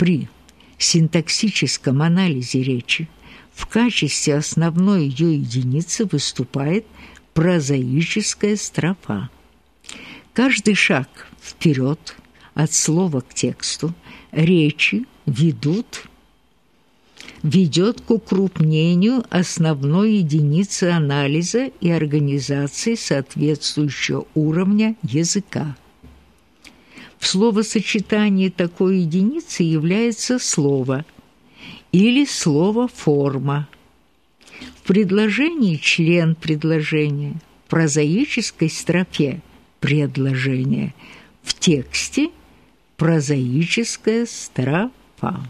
При синтаксическом анализе речи в качестве основной ее единицы выступает прозаическая строфа. Каждый шаг вперед от слова к тексту речи ведут ведет к укрупнению основной единицы анализа и организации соответствующего уровня языка. В словосочетании такой единицы является слово или слово-форма. В предложении член предложения, в прозаической строфе предложения, в тексте прозаическая строфа.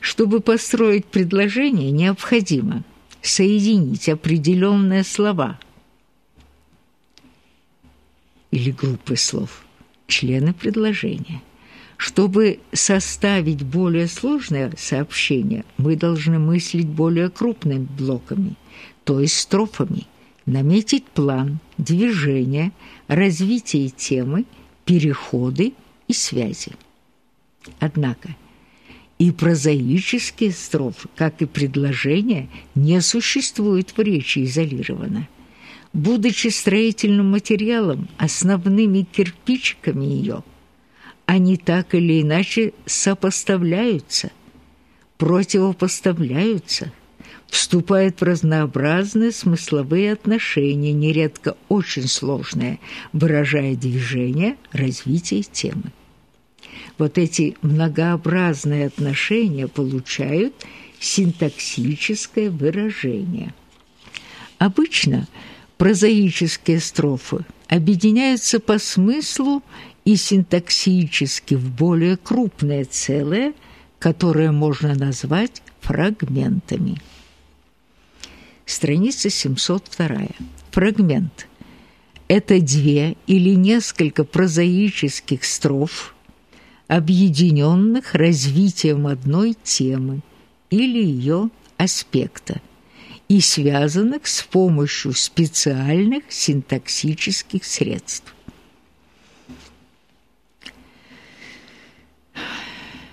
Чтобы построить предложение, необходимо соединить определенные слова или группы слов, члены предложения. Чтобы составить более сложное сообщение, мы должны мыслить более крупными блоками, то есть строфами, наметить план, движение, развитие темы, переходы и связи. Однако – и прозаические строфы, как и предложения, не существуют в речи изолированно. Будучи строительным материалом, основными кирпичиками ее, они так или иначе сопоставляются, противопоставляются, вступают в разнообразные смысловые отношения, нередко очень сложные, выражая движение, развитие темы вот эти многообразные отношения получают синтаксическое выражение. Обычно прозаические строфы объединяются по смыслу и синтаксически в более крупное целое, которое можно назвать фрагментами. Страница 702. Фрагмент – это две или несколько прозаических строф – объединенных развитием одной темы или ее аспекта и связанных с помощью специальных синтаксических средств.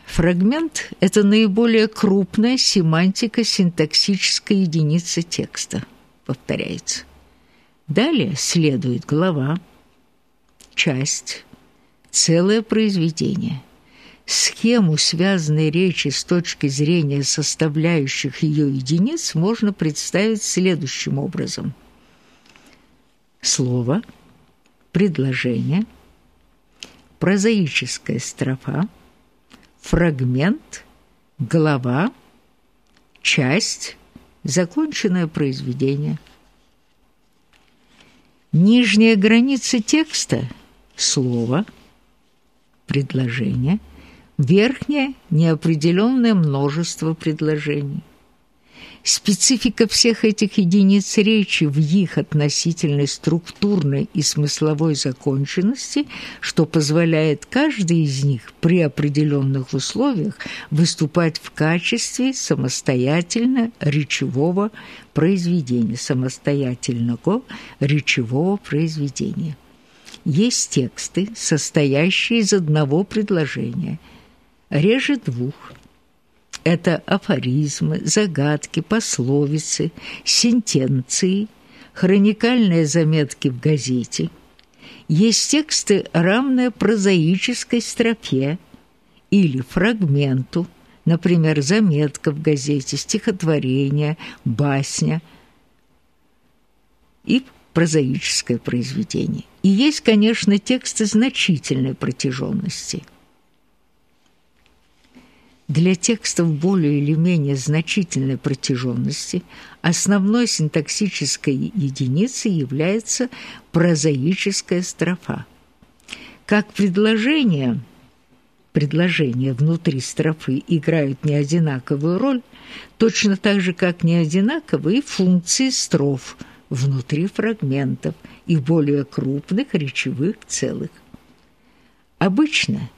Фрагмент – это наиболее крупная семантико-синтаксическая единица текста, повторяется. Далее следует глава, часть, целое произведение. Схему связанной речи с точки зрения составляющих ее единиц можно представить следующим образом. Слово, предложение, прозаическая строфа, фрагмент, глава, часть, законченное произведение. Нижняя граница текста – слово – предложение, верхнее – неопределенное множество предложений. Специфика всех этих единиц речи в их относительной структурной и смысловой законченности, что позволяет каждой из них при определенных условиях выступать в качестве самостоятельно речевого произведения, самостоятельного речевого произведения есть тексты, состоящие из одного предложения, реже двух. Это афоризмы, загадки, пословицы, сентенции, хроникальные заметки в газете. Есть тексты, равные прозаической строфе или фрагменту, например, заметка в газете, стихотворение, басня и прозаическое произведение. И есть, конечно, тексты значительной протяженности. Для текстов более или менее значительной протяженности основной синтаксической единицей является прозаическая строфа. Как предложение, предложения внутри строфы играют неодинаковую роль, точно так же, как неодинаковые функции строф – внутри фрагментов и более крупных речевых целых. Обычно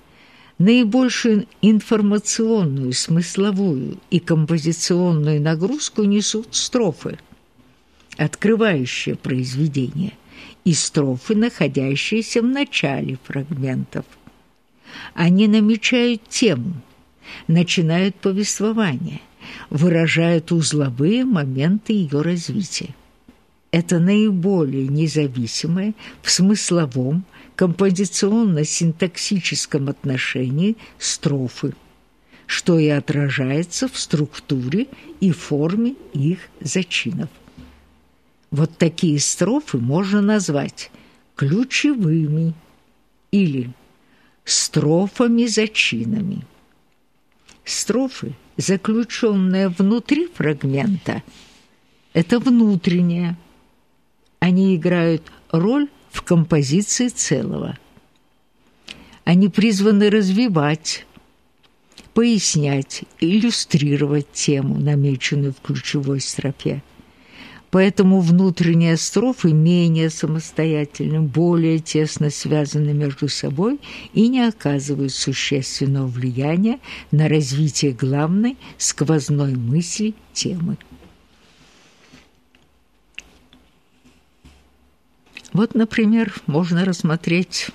наибольшую информационную, смысловую и композиционную нагрузку несут строфы, открывающие произведение, и строфы, находящиеся в начале фрагментов. Они намечают тему, начинают повествование, выражают узловые моменты ее развития. Это наиболее независимое в смысловом, композиционно-синтаксическом отношении строфы, что и отражается в структуре и форме их зачинов. Вот такие строфы можно назвать ключевыми или строфами-зачинами. Строфы, заключенные внутри фрагмента, это внутреннее. Они играют роль в композиции целого. Они призваны развивать, пояснять, иллюстрировать тему, намеченную в ключевой строфе. Поэтому внутренние строфы менее самостоятельны, более тесно связаны между собой и не оказывают существенного влияния на развитие главной сквозной мысли темы. Вот, например, можно рассмотреть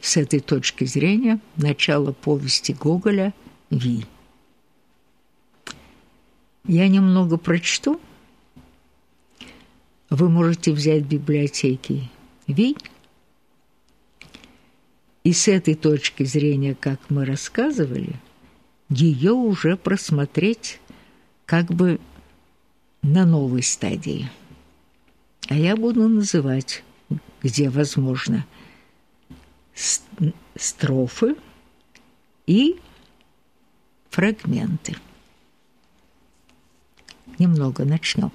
с этой точки зрения начало повести Гоголя «Ви». Я немного прочту – вы можете взять в библиотеке Ви, и с этой точки зрения, как мы рассказывали, ее уже просмотреть как бы на новой стадии. А я буду называть, где возможно, строфы и фрагменты. Немного начнем.